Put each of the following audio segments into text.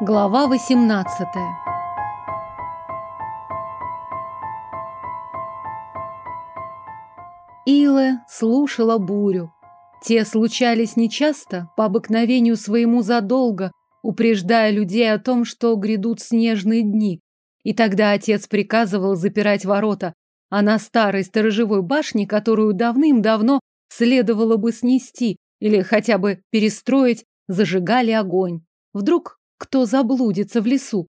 Глава 18 Илэ слушала бурю. Те случались нечасто, по обыкновению своему задолго, упреждая людей о том, что грядут снежные дни. И тогда отец приказывал запирать ворота, а на старой сторожевой башне, которую давным-давно следовало бы снести или хотя бы перестроить, зажигали огонь. Вдруг кто заблудится в лесу?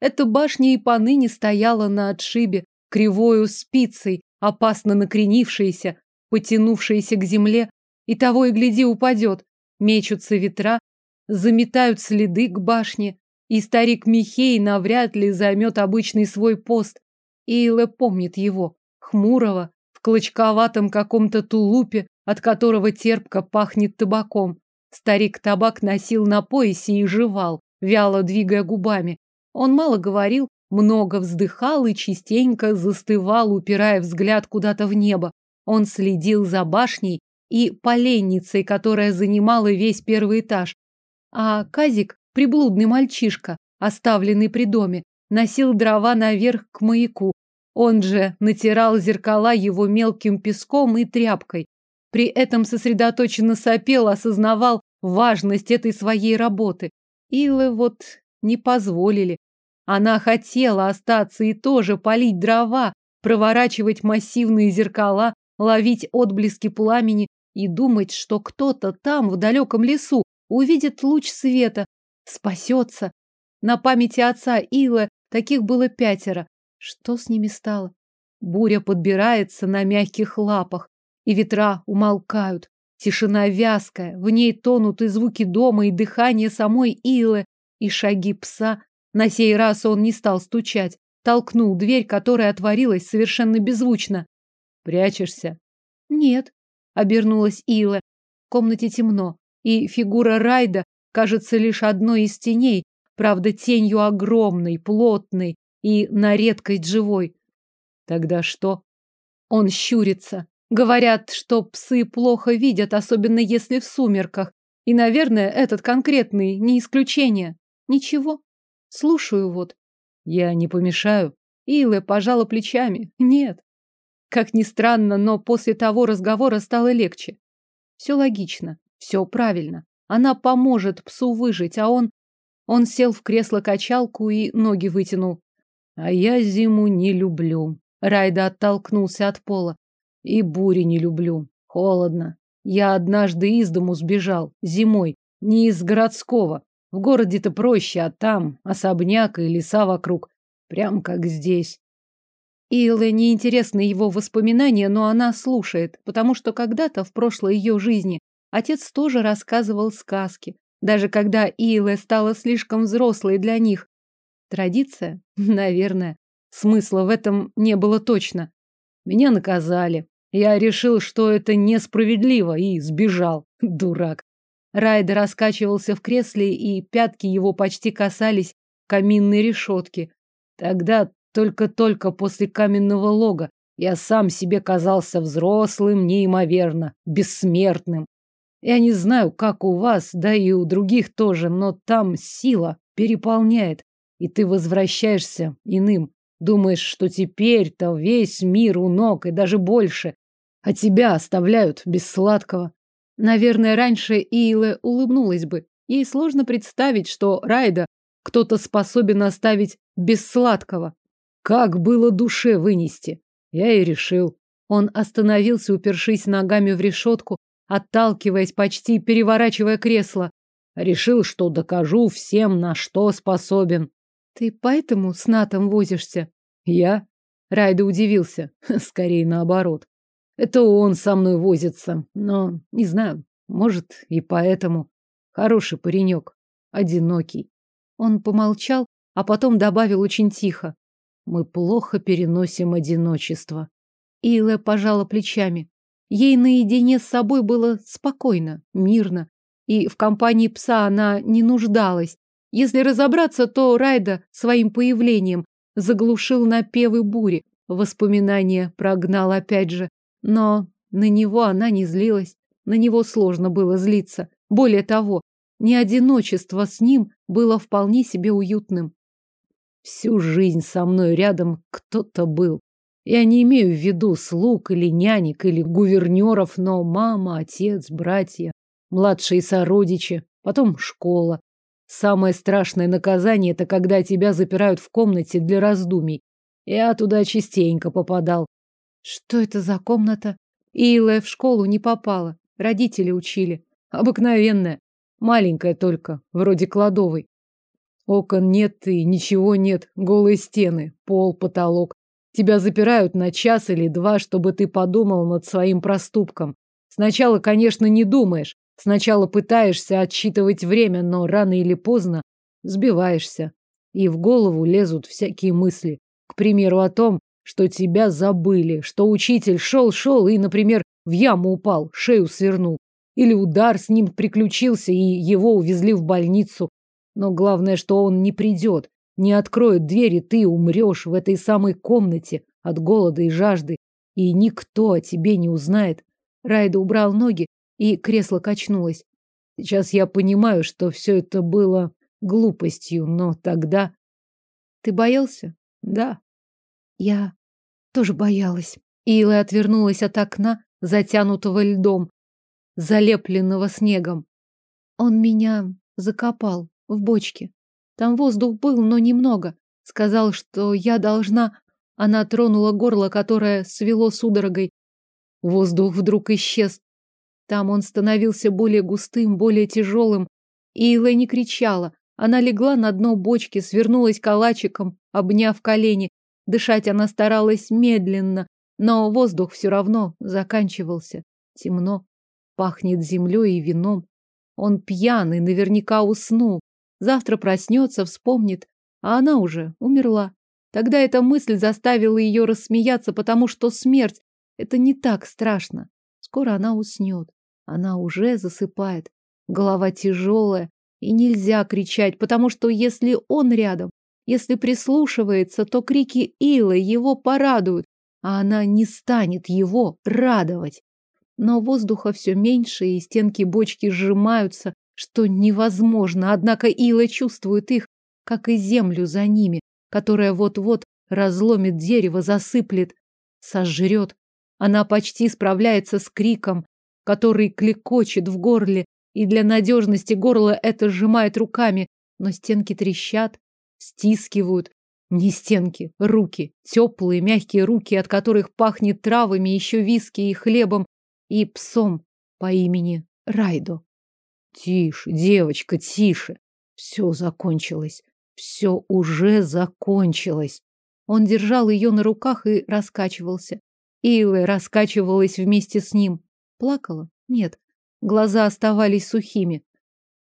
Эта башня и поныне стояла на отшибе, кривою спицей, опасно накренившаяся, потянувшаяся к земле, и того и гляди упадет. Мечутся ветра, заметают следы к башне, и старик Михей навряд ли займет обычный свой пост. Илэ помнит его, хмурого, в клочковатом каком-то тулупе, от которого терпко пахнет табаком. Старик табак носил на поясе и жевал, вяло двигая губами. Он мало говорил, много вздыхал и частенько застывал, упирая взгляд куда-то в небо. Он следил за башней и поленницей, которая занимала весь первый этаж. А Казик, приблудный мальчишка, оставленный при доме, носил дрова наверх к маяку. Он же натирал зеркала его мелким песком и тряпкой. При этом сосредоточенно сопел, осознавал важность этой своей работы. Илы вот не позволили. Она хотела остаться и тоже полить дрова, проворачивать массивные зеркала, ловить отблески пламени и думать, что кто-то там, в далеком лесу, увидит луч света, спасется. На памяти отца Илы таких было пятеро. Что с ними стало? Буря подбирается на мягких лапах, и ветра умолкают. Тишина вязкая, в ней тонут и звуки дома, и дыхание самой Илы, и шаги пса. На сей раз он не стал стучать, толкнул дверь, которая отворилась совершенно беззвучно. «Прячешься?» «Нет», — обернулась Ила. В комнате темно, и фигура Райда кажется лишь одной из теней, правда, тенью огромной, плотной и на редкость живой. Тогда что? Он щурится. Говорят, что псы плохо видят, особенно если в сумерках. И, наверное, этот конкретный не исключение. Ничего. Слушаю вот. Я не помешаю. Илэ пожала плечами. Нет. Как ни странно, но после того разговора стало легче. Все логично, все правильно. Она поможет псу выжить, а он... Он сел в кресло-качалку и ноги вытянул. А я зиму не люблю. Райда оттолкнулся от пола. И бури не люблю. Холодно. Я однажды из дому сбежал. Зимой. Не из городского. В городе-то проще, а там особняк и леса вокруг. Прям как здесь. Илэ неинтересны его воспоминания, но она слушает, потому что когда-то в прошлой ее жизни отец тоже рассказывал сказки, даже когда Илэ стала слишком взрослой для них. Традиция? Наверное. Смысла в этом не было точно. Меня наказали. Я решил, что это несправедливо, и сбежал. Дурак. Райдер раскачивался в кресле, и пятки его почти касались каминной решетки. Тогда только-только после каменного лога я сам себе казался взрослым неимоверно, бессмертным. Я не знаю, как у вас, да и у других тоже, но там сила переполняет, и ты возвращаешься иным. Думаешь, что теперь-то весь мир у ног и даже больше, а тебя оставляют без сладкого. Наверное, раньше Ийле улыбнулась бы. Ей сложно представить, что Райда кто-то способен оставить без сладкого. Как было душе вынести? Я и решил. Он остановился, упершись ногами в решетку, отталкиваясь, почти переворачивая кресло. Решил, что докажу всем, на что способен. Ты поэтому с Натом возишься? Я? Райда удивился. Скорее наоборот. Это он со мной возится. Но, не знаю, может, и поэтому. Хороший паренек. Одинокий. Он помолчал, а потом добавил очень тихо. Мы плохо переносим одиночество. Илэ пожала плечами. Ей наедине с собой было спокойно, мирно, и в компании пса она не нуждалась. Если разобраться, то Райда своим появлением заглушил напевы бури, воспоминания прогнал опять же. Но на него она не злилась, на него сложно было злиться. Более того, ни одиночество с ним было вполне себе уютным. Всю жизнь со мной рядом кто-то был. Я не имею в виду слуг или нянек или гувернеров, но мама, отец, братья, младшие сородичи, потом школа. Самое страшное наказание – это когда тебя запирают в комнате для раздумий. Я туда частенько попадал. Что это за комната? Илая в школу не попала. Родители учили. Обыкновенная. Маленькая только, вроде кладовой. Окон нет и ничего нет. Голые стены, пол, потолок. Тебя запирают на час или два, чтобы ты подумал над своим проступком. Сначала, конечно, не думаешь. Сначала пытаешься отсчитывать время, но рано или поздно сбиваешься. И в голову лезут всякие мысли. К примеру, о том, что тебя забыли, что учитель шел-шел и, например, в яму упал, шею свернул. Или удар с ним приключился, и его увезли в больницу. Но главное, что он не придет, не откроет двери, ты умрешь в этой самой комнате от голода и жажды, и никто о тебе не узнает. Райда убрал ноги, и кресло качнулось. Сейчас я понимаю, что все это было глупостью, но тогда... Ты боялся? Да. Я тоже боялась. Ила отвернулась от окна, затянутого льдом, залепленного снегом. Он меня закопал в бочке. Там воздух был, но немного. Сказал, что я должна... Она тронула горло, которое свело судорогой. Воздух вдруг исчез. Там он становился более густым, более тяжелым. И Илла не кричала. Она легла на дно бочки, свернулась калачиком, обняв колени. Дышать она старалась медленно, но воздух все равно заканчивался. Темно. Пахнет землей и вином. Он пьяный, наверняка уснул. Завтра проснется, вспомнит, а она уже умерла. Тогда эта мысль заставила ее рассмеяться, потому что смерть — это не так страшно. Скоро она уснет. Она уже засыпает. Голова тяжелая, и нельзя кричать, потому что если он рядом, если прислушивается, то крики Илы его порадуют, а она не станет его радовать. Но воздуха все меньше, и стенки бочки сжимаются, что невозможно, однако Ила чувствует их, как и землю за ними, которая вот-вот разломит дерево, засыплет, сожрет. Она почти справляется с криком, который клекочет в горле, и для надежности горло это сжимает руками, но стенки трещат, стискивают. Не стенки, руки, теплые, мягкие руки, от которых пахнет травами, еще виски и хлебом, и псом по имени Райдо. Тише, девочка, тише. Все закончилось. Все уже закончилось. Он держал ее на руках и раскачивался. Илэ раскачивалась вместе с ним. Плакала? Нет. Глаза оставались сухими.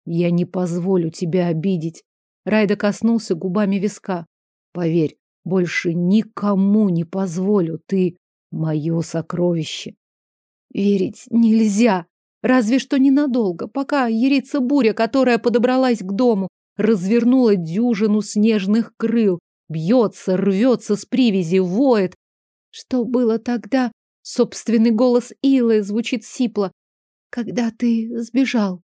Я не позволю тебя обидеть. Райда коснулся губами виска. Поверь, больше никому не позволю. Ты мое сокровище. Верить нельзя. Разве что ненадолго, пока ерится буря, которая подобралась к дому, развернула дюжину снежных крыл, бьется, рвется с привязи, воет. Что было тогда? Собственный голос Илы звучит сипло. Когда ты сбежал?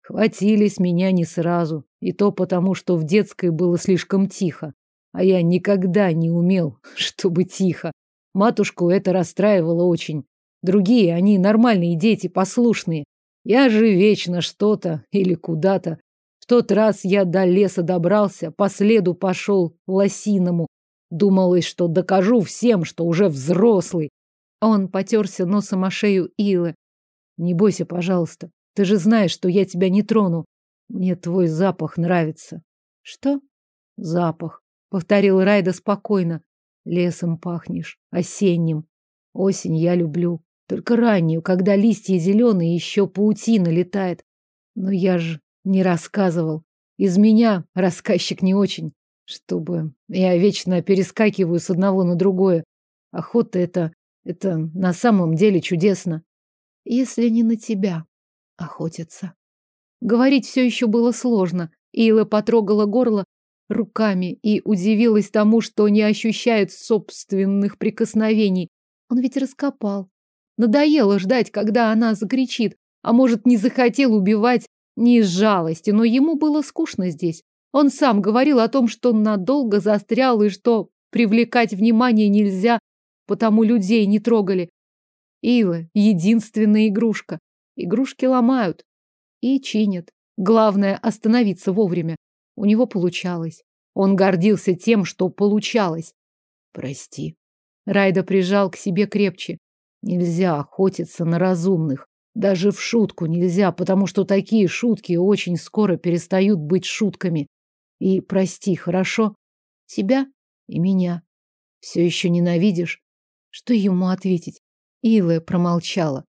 Хватились меня не сразу, и то потому, что в детской было слишком тихо. А я никогда не умел, чтобы тихо. Матушку это расстраивало очень. Другие, они нормальные дети, послушные. Я же вечно что-то или куда-то. В тот раз я до леса добрался, по следу пошел лосиному. Думалось, что докажу всем, что уже взрослый. Он потерся носом о шею Илы. Не бойся, пожалуйста. Ты же знаешь, что я тебя не трону. Мне твой запах нравится. Что? Запах. Повторил Райда спокойно. Лесом пахнешь, осенним. Осень я люблю. Только раннюю, когда листья зеленые, еще паутина летает. Но я же не рассказывал. Из меня рассказчик не очень. Чтобы я вечно перескакиваю с одного на другое. Охота это... это на самом деле чудесно. Если не на тебя охотятся. Говорить все еще было сложно. Ила потрогала горло руками и удивилась тому, что не ощущает собственных прикосновений. Он ведь раскопал. Надоело ждать, когда она закричит, а может, не захотел убивать Не из жалости, но ему было скучно здесь. Он сам говорил о том, что надолго застрял и что привлекать внимание нельзя, потому людей не трогали. Ила — единственная игрушка. Игрушки ломают и чинят. Главное — остановиться вовремя. У него получалось. Он гордился тем, что получалось. Прости. Райда прижал к себе крепче. Нельзя охотиться на разумных. Даже в шутку нельзя, потому что такие шутки очень скоро перестают быть шутками. И прости, хорошо? Себя и меня. Все еще ненавидишь? Что ему ответить? Илэ промолчала.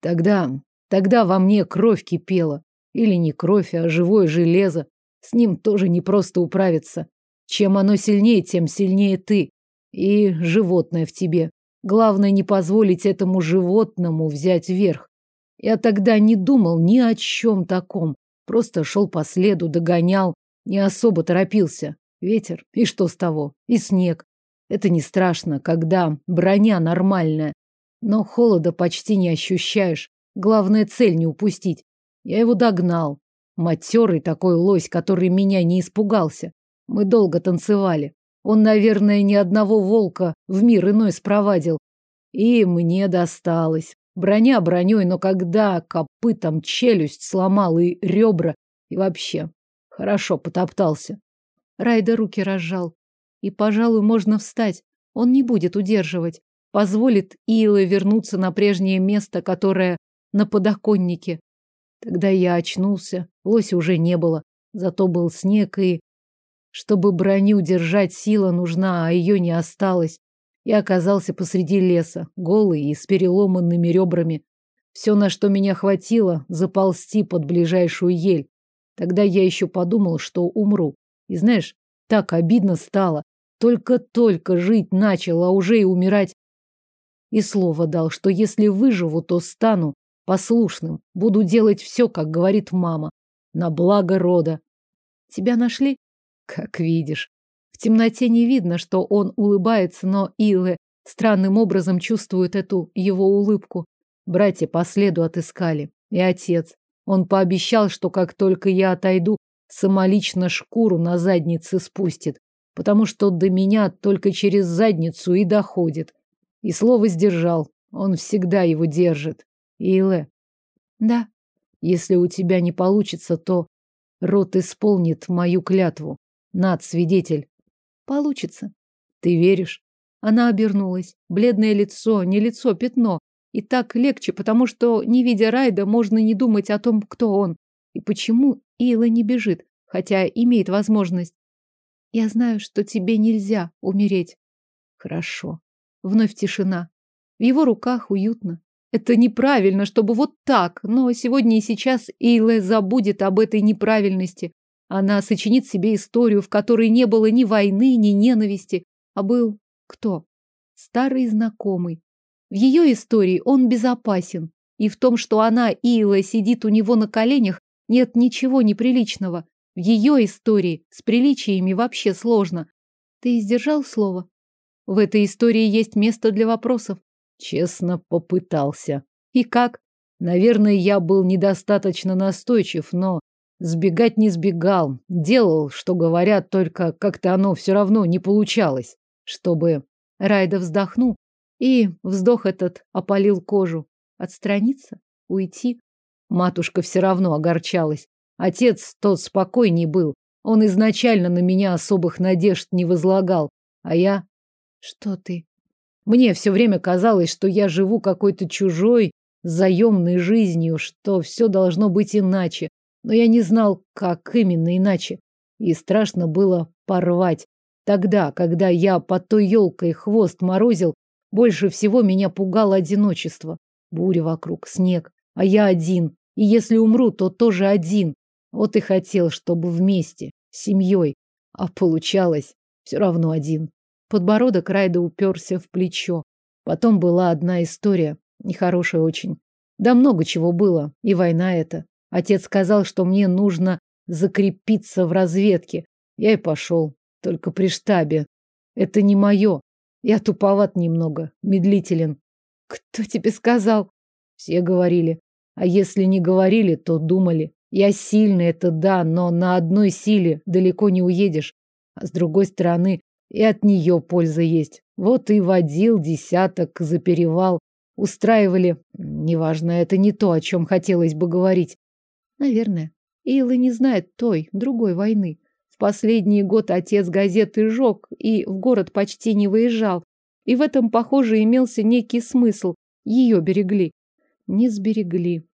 Тогда, тогда во мне кровь кипела. Или не кровь, а живое железо. С ним тоже не просто управиться. Чем оно сильнее, тем сильнее ты. И животное в тебе. Главное не позволить этому животному взять верх. Я тогда не думал ни о чем таком. Просто шел по следу, догонял. Не особо торопился. Ветер. И что с того? И снег. Это не страшно, когда броня нормальная. Но холода почти не ощущаешь. Главное цель не упустить. Я его догнал. Матерый такой лось, который меня не испугался. Мы долго танцевали. Он, наверное, ни одного волка в мир иной спровадил. И мне досталось. Броня броней, но когда копытом челюсть сломал и ребра, и вообще хорошо потоптался. Райда руки разжал. И, пожалуй, можно встать. Он не будет удерживать. Позволит Илы вернуться на прежнее место, которое на подоконнике. Тогда я очнулся. Лося уже не было. Зато был снег и... Чтобы броню держать, сила нужна, а ее не осталось. Я оказался посреди леса, голый и с переломанными ребрами. Все, на что меня хватило, заползти под ближайшую ель. Тогда я еще подумал, что умру. И знаешь, так обидно стало. Только-только жить начал, а уже и умирать. И слово дал, что если выживу, то стану послушным. Буду делать все, как говорит мама. На благо рода. Тебя нашли? Как видишь темноте не видно, что он улыбается, но Илэ странным образом чувствует эту его улыбку. Братья по следу отыскали. И отец. Он пообещал, что как только я отойду, самолично шкуру на заднице спустит, потому что до меня только через задницу и доходит. И слово сдержал. Он всегда его держит. Илэ. Да. Если у тебя не получится, то рот исполнит мою клятву. Над свидетель. Получится. Ты веришь? Она обернулась. Бледное лицо, не лицо, пятно. И так легче, потому что, не видя Райда, можно не думать о том, кто он. И почему Ила не бежит, хотя имеет возможность. Я знаю, что тебе нельзя умереть. Хорошо. Вновь тишина. В его руках уютно. Это неправильно, чтобы вот так, но сегодня и сейчас Эйла забудет об этой неправильности. Она сочинит себе историю, в которой не было ни войны, ни ненависти, а был кто? Старый знакомый. В ее истории он безопасен, и в том, что она, Ила, сидит у него на коленях, нет ничего неприличного. В ее истории с приличиями вообще сложно. Ты сдержал слово? В этой истории есть место для вопросов. Честно попытался. И как? Наверное, я был недостаточно настойчив, но Сбегать не сбегал, делал, что говорят, только как-то оно все равно не получалось. Чтобы... Райда вздохнул, и вздох этот опалил кожу. Отстраниться? Уйти? Матушка все равно огорчалась. Отец тот спокойней был. Он изначально на меня особых надежд не возлагал. А я... Что ты? Мне все время казалось, что я живу какой-то чужой, заемной жизнью, что все должно быть иначе, но я не знал, как именно иначе. И страшно было порвать. Тогда, когда я под той елкой хвост морозил, больше всего меня пугало одиночество. Буря вокруг, снег, а я один. И если умру, то тоже один. Вот и хотел, чтобы вместе, с семьей. А получалось все равно один. Подбородок Райда уперся в плечо. Потом была одна история, нехорошая очень. Да много чего было, и война эта. Отец сказал, что мне нужно закрепиться в разведке. Я и пошел. Только при штабе. Это не мое. Я туповат немного, медлителен. Кто тебе сказал? Все говорили. А если не говорили, то думали. Я сильный, это да, но на одной силе далеко не уедешь. А с другой стороны, и от нее польза есть. Вот и водил десяток за перевал. Устраивали. Неважно, это не то, о чем хотелось бы говорить. Наверное. Илла не знает той, другой войны. В последний год отец газеты жег и в город почти не выезжал. И в этом, похоже, имелся некий смысл. Ее берегли. Не сберегли.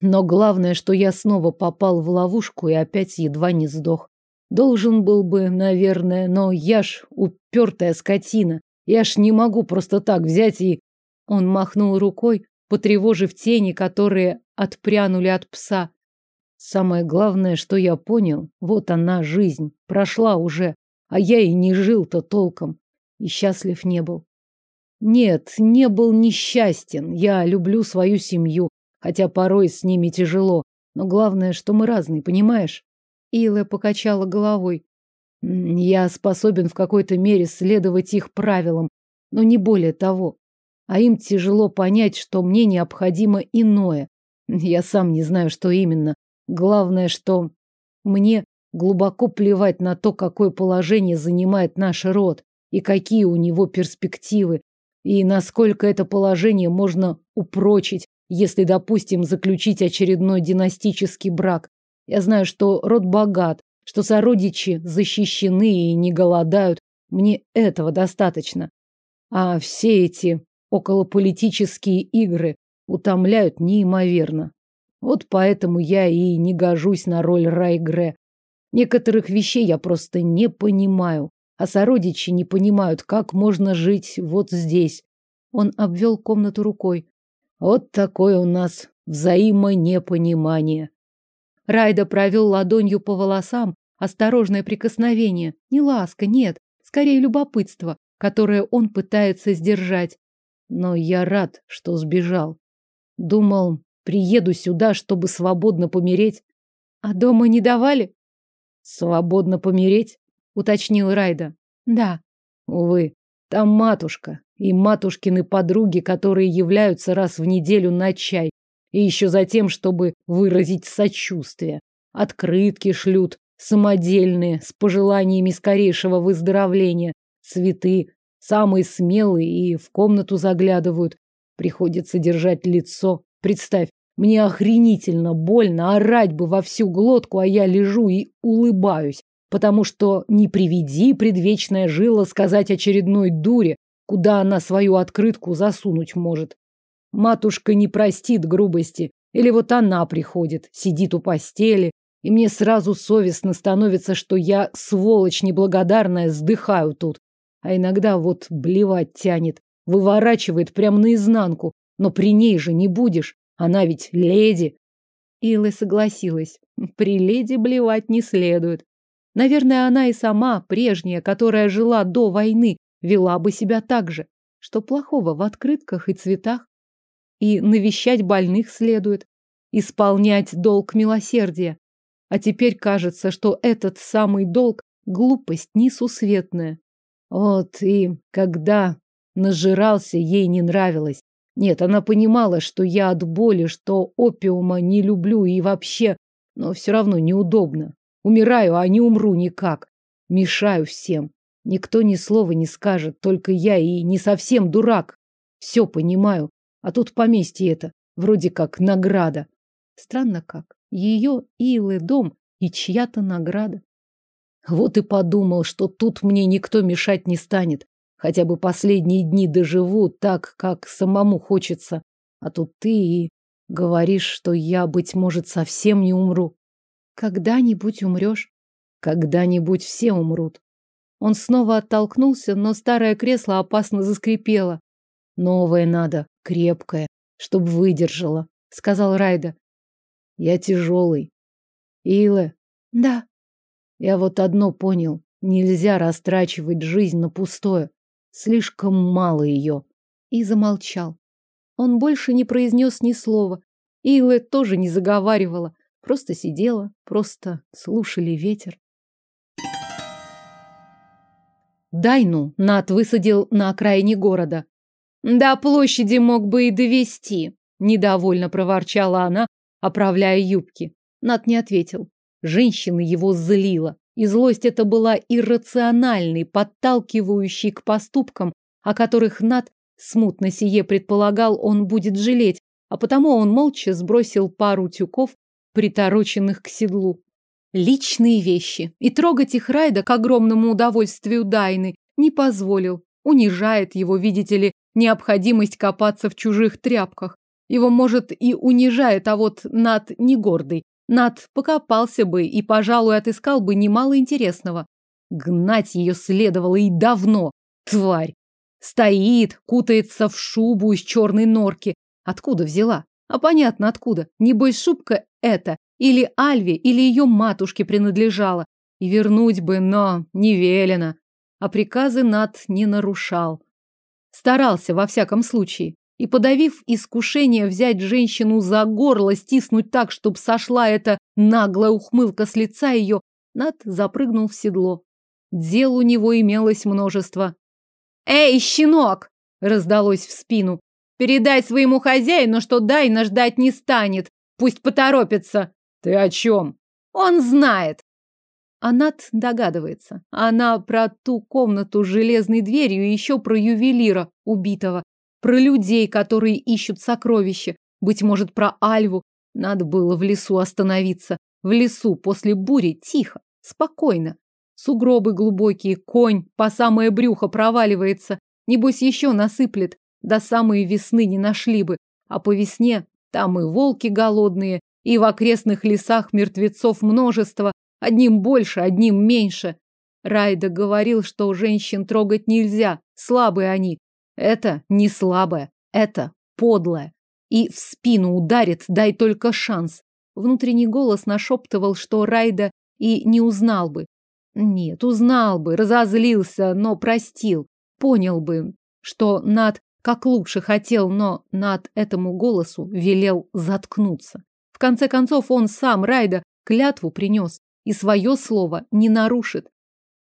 Но главное, что я снова попал в ловушку и опять едва не сдох. Должен был бы, наверное, но я ж упертая скотина. Я ж не могу просто так взять и... Он махнул рукой, потревожив тени, которые отпрянули от пса. Самое главное, что я понял, вот она, жизнь, прошла уже, а я и не жил-то толком, и счастлив не был. Нет, не был несчастен, я люблю свою семью, хотя порой с ними тяжело, но главное, что мы разные, понимаешь? Ила покачала головой. Я способен в какой-то мере следовать их правилам, но не более того. А им тяжело понять, что мне необходимо иное. Я сам не знаю, что именно. Главное, что мне глубоко плевать на то, какое положение занимает наш род и какие у него перспективы, и насколько это положение можно упрочить, если, допустим, заключить очередной династический брак. Я знаю, что род богат, что сородичи защищены и не голодают. Мне этого достаточно. А все эти околополитические игры утомляют неимоверно. Вот поэтому я и не гожусь на роль Райгре. Некоторых вещей я просто не понимаю, а сородичи не понимают, как можно жить вот здесь. Он обвел комнату рукой. Вот такое у нас взаимонепонимание. Райда провел ладонью по волосам, осторожное прикосновение. Не ласка, нет, скорее любопытство, которое он пытается сдержать. Но я рад, что сбежал. Думал, приеду сюда, чтобы свободно помереть. А дома не давали? Свободно помереть? Уточнил Райда. Да. Увы, там матушка и матушкины подруги, которые являются раз в неделю на чай. И еще за тем, чтобы выразить сочувствие. Открытки шлют, самодельные, с пожеланиями скорейшего выздоровления. Цветы, самые смелые, и в комнату заглядывают. Приходится держать лицо. Представь, мне охренительно больно, орать бы во всю глотку, а я лежу и улыбаюсь, потому что не приведи предвечная жила сказать очередной дуре, куда она свою открытку засунуть может. Матушка не простит грубости, или вот она приходит, сидит у постели, и мне сразу совестно становится, что я, сволочь неблагодарная, сдыхаю тут. А иногда вот блевать тянет, выворачивает прямо наизнанку, но при ней же не будешь, она ведь леди. Илла согласилась, при леди блевать не следует. Наверное, она и сама, прежняя, которая жила до войны, вела бы себя так же. Что плохого в открытках и цветах? И навещать больных следует, исполнять долг милосердия. А теперь кажется, что этот самый долг – глупость несусветная. Вот и когда нажирался, ей не нравилось. Нет, она понимала, что я от боли, что опиума не люблю и вообще, но все равно неудобно. Умираю, а не умру никак. Мешаю всем. Никто ни слова не скажет, только я и не совсем дурак. Все понимаю. А тут поместье это, вроде как награда. Странно как. Ее Илы дом и чья-то награда. Вот и подумал, что тут мне никто мешать не станет. Хотя бы последние дни доживу так, как самому хочется. А тут ты и говоришь, что я, быть может, совсем не умру. Когда-нибудь умрешь. Когда-нибудь все умрут. Он снова оттолкнулся, но старое кресло опасно заскрипело. Новое надо, крепкое, чтоб выдержало, сказал Райда. Я тяжелый. Илэ. Да. Я вот одно понял. Нельзя растрачивать жизнь на пустое. Слишком мало ее. И замолчал. Он больше не произнес ни слова. Илэ тоже не заговаривала. Просто сидела, просто слушали ветер. Дайну Нат высадил на окраине города. До площади мог бы и довести, недовольно проворчала она, оправляя юбки. Нат не ответил. Женщина его злила. И злость эта была иррациональной, подталкивающей к поступкам, о которых Нат смутно сие предполагал, он будет жалеть, а потому он молча сбросил пару тюков, притороченных к седлу. Личные вещи. И трогать их Райда к огромному удовольствию Дайны не позволил. Унижает его, видите ли, необходимость копаться в чужих тряпках. Его, может, и унижает, а вот Над не гордый. Над покопался бы и, пожалуй, отыскал бы немало интересного. Гнать ее следовало и давно. Тварь. Стоит, кутается в шубу из черной норки. Откуда взяла? А понятно, откуда. Небось, шубка эта или Альве, или ее матушке принадлежала. И вернуть бы, но не велено. А приказы Над не нарушал. Старался, во всяком случае. И, подавив искушение взять женщину за горло, стиснуть так, чтобы сошла эта наглая ухмылка с лица ее, Над запрыгнул в седло. Дел у него имелось множество. «Эй, щенок!» — раздалось в спину. «Передай своему хозяину, что Дайна ждать не станет. Пусть поторопится!» «Ты о чем?» «Он знает!» Анат догадывается. Она про ту комнату с железной дверью и еще про ювелира убитого. Про людей, которые ищут сокровища. Быть может, про Альву. Надо было в лесу остановиться. В лесу после бури тихо, спокойно. Сугробы глубокие, конь по самое брюхо проваливается. Небось, еще насыплет. До самой весны не нашли бы. А по весне там и волки голодные, и в окрестных лесах мертвецов множество. Одним больше, одним меньше. Райда говорил, что женщин трогать нельзя. Слабые они. Это не слабое. Это подлое. И в спину ударит, дай только шанс. Внутренний голос нашептывал, что Райда и не узнал бы. Нет, узнал бы, разозлился, но простил. Понял бы, что Над как лучше хотел, но над этому голосу велел заткнуться. В конце концов, он сам, Райда, клятву принес и свое слово не нарушит.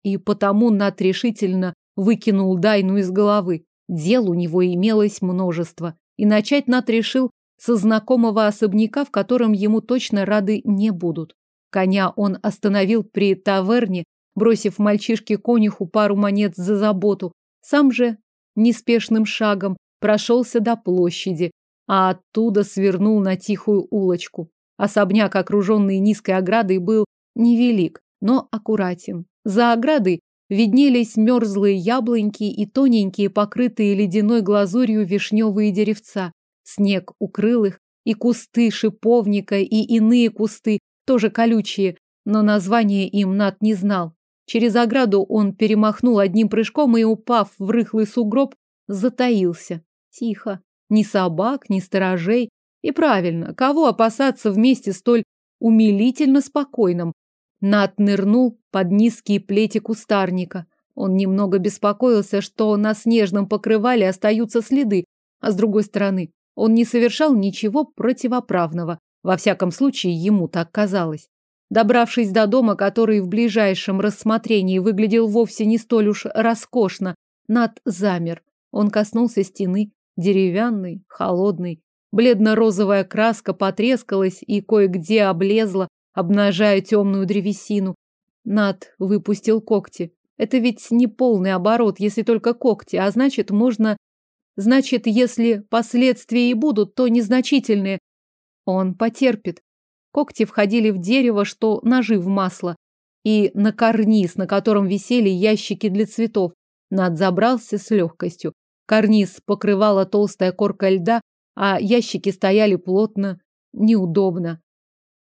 И потому Над решительно выкинул Дайну из головы. Дел у него имелось множество. И начать Над решил со знакомого особняка, в котором ему точно рады не будут. Коня он остановил при таверне бросив мальчишке конюху пару монет за заботу. Сам же неспешным шагом прошелся до площади, а оттуда свернул на тихую улочку. Особняк, окруженный низкой оградой, был невелик, но аккуратен. За оградой виднелись мерзлые яблоньки и тоненькие, покрытые ледяной глазурью вишневые деревца. Снег укрыл их, и кусты шиповника, и иные кусты, тоже колючие, но название им Над не знал. Через ограду он перемахнул одним прыжком и, упав в рыхлый сугроб, затаился. Тихо. Ни собак, ни сторожей. И правильно, кого опасаться вместе столь умилительно спокойным? Нат нырнул под низкие плети кустарника. Он немного беспокоился, что на снежном покрывале остаются следы, а с другой стороны, он не совершал ничего противоправного. Во всяком случае, ему так казалось. Добравшись до дома, который в ближайшем рассмотрении выглядел вовсе не столь уж роскошно, Над замер. Он коснулся стены, деревянной, холодной. Бледно-розовая краска потрескалась и кое-где облезла, обнажая темную древесину. Над выпустил когти. Это ведь не полный оборот, если только когти, а значит, можно... Значит, если последствия и будут, то незначительные. Он потерпит. Когти входили в дерево, что ножи в масло, и на карниз, на котором висели ящики для цветов. Над забрался с легкостью. Карниз покрывала толстая корка льда, а ящики стояли плотно, неудобно.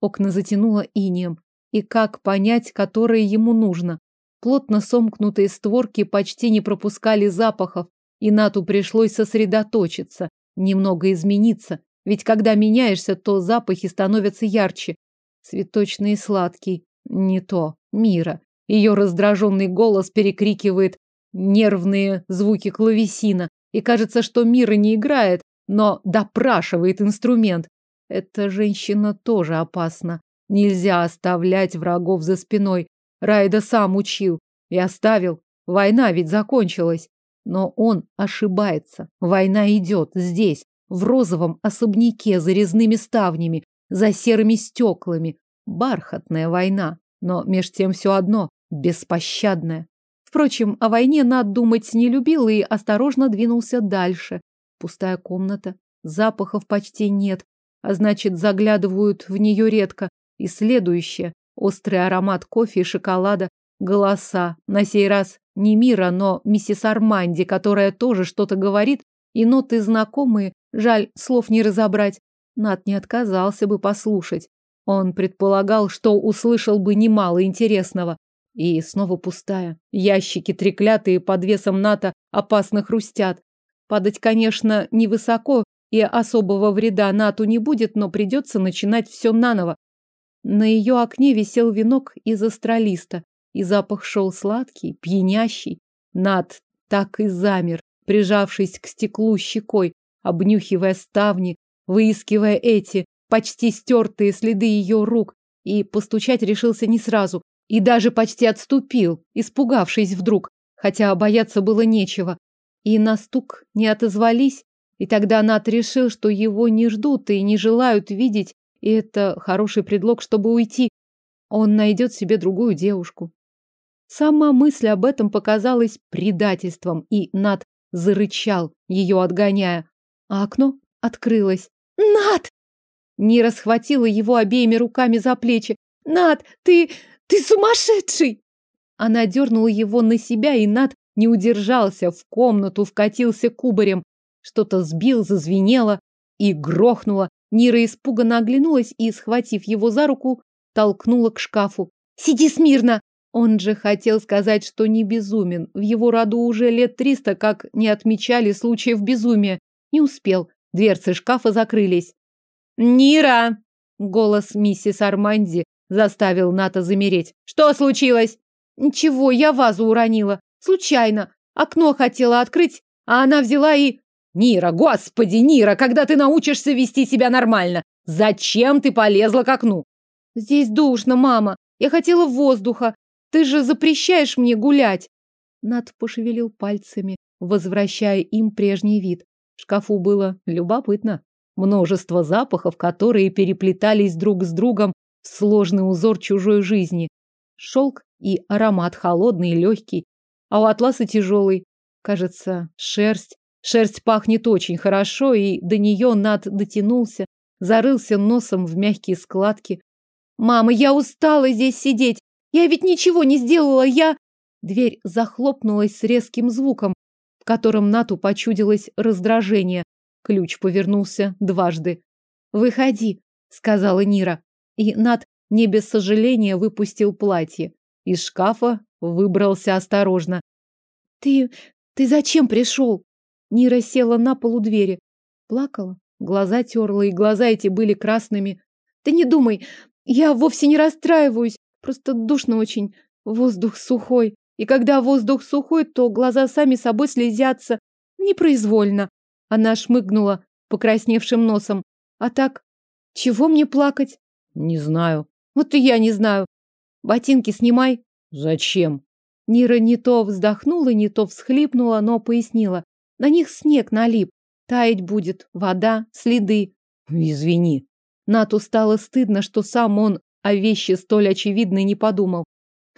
Окна затянуло инеем. И как понять, которое ему нужно? Плотно сомкнутые створки почти не пропускали запахов, и Нату пришлось сосредоточиться, немного измениться, ведь когда меняешься, то запахи становятся ярче. Цветочный и сладкий. Не то. Мира. Ее раздраженный голос перекрикивает нервные звуки клавесина. И кажется, что Мира не играет, но допрашивает инструмент. Эта женщина тоже опасна. Нельзя оставлять врагов за спиной. Райда сам учил. И оставил. Война ведь закончилась. Но он ошибается. Война идет здесь, в розовом особняке за резными ставнями, за серыми стеклами. Бархатная война, но меж тем все одно – беспощадная. Впрочем, о войне Над думать не любил и осторожно двинулся дальше. Пустая комната, запахов почти нет, а значит, заглядывают в нее редко. И следующее – острый аромат кофе и шоколада, голоса. На сей раз не Мира, но миссис Арманди, которая тоже что-то говорит, и ноты знакомые, жаль, слов не разобрать. Над не отказался бы послушать. Он предполагал, что услышал бы немало интересного. И снова пустая. Ящики, треклятые под весом НАТО, опасно хрустят. Падать, конечно, невысоко, и особого вреда Нату не будет, но придется начинать все наново. На ее окне висел венок из астролиста, и запах шел сладкий, пьянящий. Над так и замер, прижавшись к стеклу щекой, обнюхивая ставни, выискивая эти почти стертые следы ее рук, и постучать решился не сразу, и даже почти отступил, испугавшись вдруг, хотя бояться было нечего. И на стук не отозвались, и тогда Нат решил, что его не ждут и не желают видеть, и это хороший предлог, чтобы уйти. Он найдет себе другую девушку. Сама мысль об этом показалась предательством, и Нат зарычал, ее отгоняя. А окно открылось. «Над!» Нира схватила его обеими руками за плечи. «Над, ты... ты сумасшедший!» Она дернула его на себя, и Над не удержался, в комнату вкатился кубарем. Что-то сбил, зазвенело и грохнуло. Нира испуганно оглянулась и, схватив его за руку, толкнула к шкафу. «Сиди смирно!» Он же хотел сказать, что не безумен. В его роду уже лет триста, как не отмечали случаев безумия. Не успел. Дверцы шкафа закрылись. «Нира!» — голос миссис Арманди заставил Ната замереть. «Что случилось?» «Ничего, я вазу уронила. Случайно. Окно хотела открыть, а она взяла и...» «Нира, господи, Нира, когда ты научишься вести себя нормально? Зачем ты полезла к окну?» «Здесь душно, мама. Я хотела воздуха. Ты же запрещаешь мне гулять!» Над пошевелил пальцами, возвращая им прежний вид. Шкафу было любопытно. Множество запахов, которые переплетались друг с другом в сложный узор чужой жизни. Шелк и аромат холодный и легкий, а у атласа тяжелый. Кажется, шерсть. Шерсть пахнет очень хорошо, и до нее Над дотянулся, зарылся носом в мягкие складки. «Мама, я устала здесь сидеть! Я ведь ничего не сделала, я...» Дверь захлопнулась с резким звуком, в котором Нату почудилось раздражение. Ключ повернулся дважды. «Выходи», — сказала Нира. И Нат не без сожаления выпустил платье. Из шкафа выбрался осторожно. «Ты... ты зачем пришел?» Нира села на полу двери. Плакала, глаза терла, и глаза эти были красными. «Ты не думай, я вовсе не расстраиваюсь, просто душно очень, воздух сухой. И когда воздух сухой, то глаза сами собой слезятся. Непроизвольно. Она шмыгнула покрасневшим носом. А так, чего мне плакать? Не знаю. Вот и я не знаю. Ботинки снимай. Зачем? Нира не то вздохнула, не то всхлипнула, но пояснила. На них снег налип. Таять будет, вода, следы. Извини. Нату стало стыдно, что сам он о вещи столь очевидной не подумал.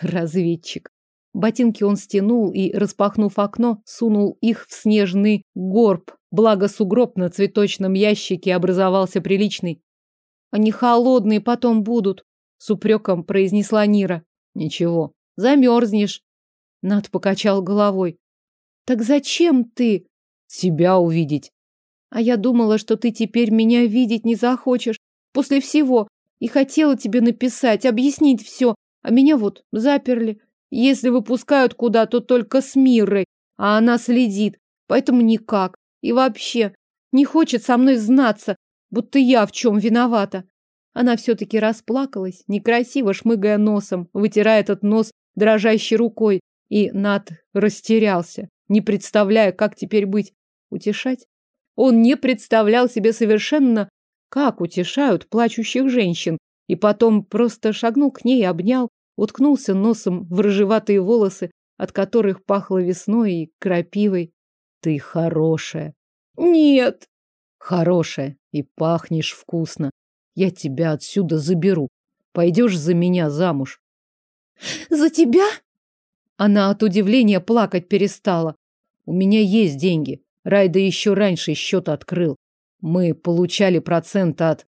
Разведчик. Ботинки он стянул и, распахнув окно, сунул их в снежный горб. Благо сугроб на цветочном ящике образовался приличный. Они холодные потом будут, с упреком произнесла Нира. Ничего, замерзнешь. Над покачал головой. Так зачем ты? Себя увидеть. А я думала, что ты теперь меня видеть не захочешь. После всего. И хотела тебе написать, объяснить все. А меня вот заперли. Если выпускают куда, то только с Мирой, а она следит, поэтому никак. И вообще, не хочет со мной знаться, будто я в чем виновата. Она все-таки расплакалась, некрасиво шмыгая носом, вытирая этот нос дрожащей рукой, и Над растерялся, не представляя, как теперь быть. Утешать? Он не представлял себе совершенно, как утешают плачущих женщин, и потом просто шагнул к ней и обнял, уткнулся носом в рыжеватые волосы, от которых пахло весной и крапивой. Ты хорошая. Нет. Хорошая и пахнешь вкусно. Я тебя отсюда заберу. Пойдешь за меня замуж? За тебя? Она от удивления плакать перестала. У меня есть деньги. Райда еще раньше счет открыл. Мы получали процент от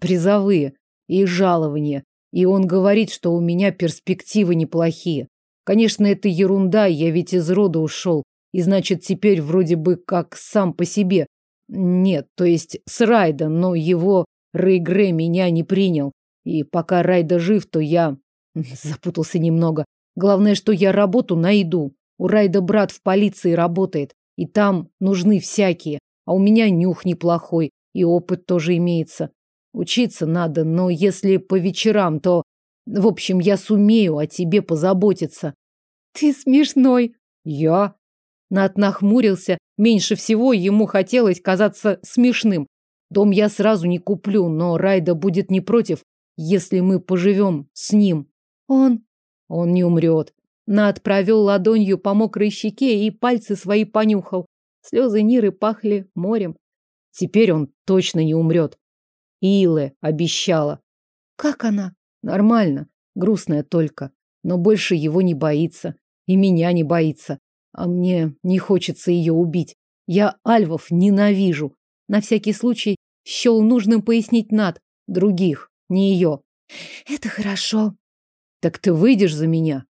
призовые и жалования. И он говорит, что у меня перспективы неплохие. Конечно, это ерунда, я ведь из рода ушел. И значит, теперь вроде бы как сам по себе. Нет, то есть с Райда, но его Рейгре меня не принял. И пока Райда жив, то я запутался немного. Главное, что я работу найду. У Райда брат в полиции работает, и там нужны всякие. А у меня нюх неплохой, и опыт тоже имеется. Учиться надо, но если по вечерам, то... В общем, я сумею о тебе позаботиться. Ты смешной. Я? Над нахмурился. Меньше всего ему хотелось казаться смешным. Дом я сразу не куплю, но Райда будет не против, если мы поживем с ним. Он... Он не умрет. Над провел ладонью по мокрой щеке и пальцы свои понюхал. Слезы Ниры пахли морем. Теперь он точно не умрет. Илэ обещала. Как она? Нормально. Грустная только. Но больше его не боится. И меня не боится. А мне не хочется ее убить. Я альвов ненавижу. На всякий случай счел нужным пояснить Над. Других, не ее. Это хорошо. Так ты выйдешь за меня?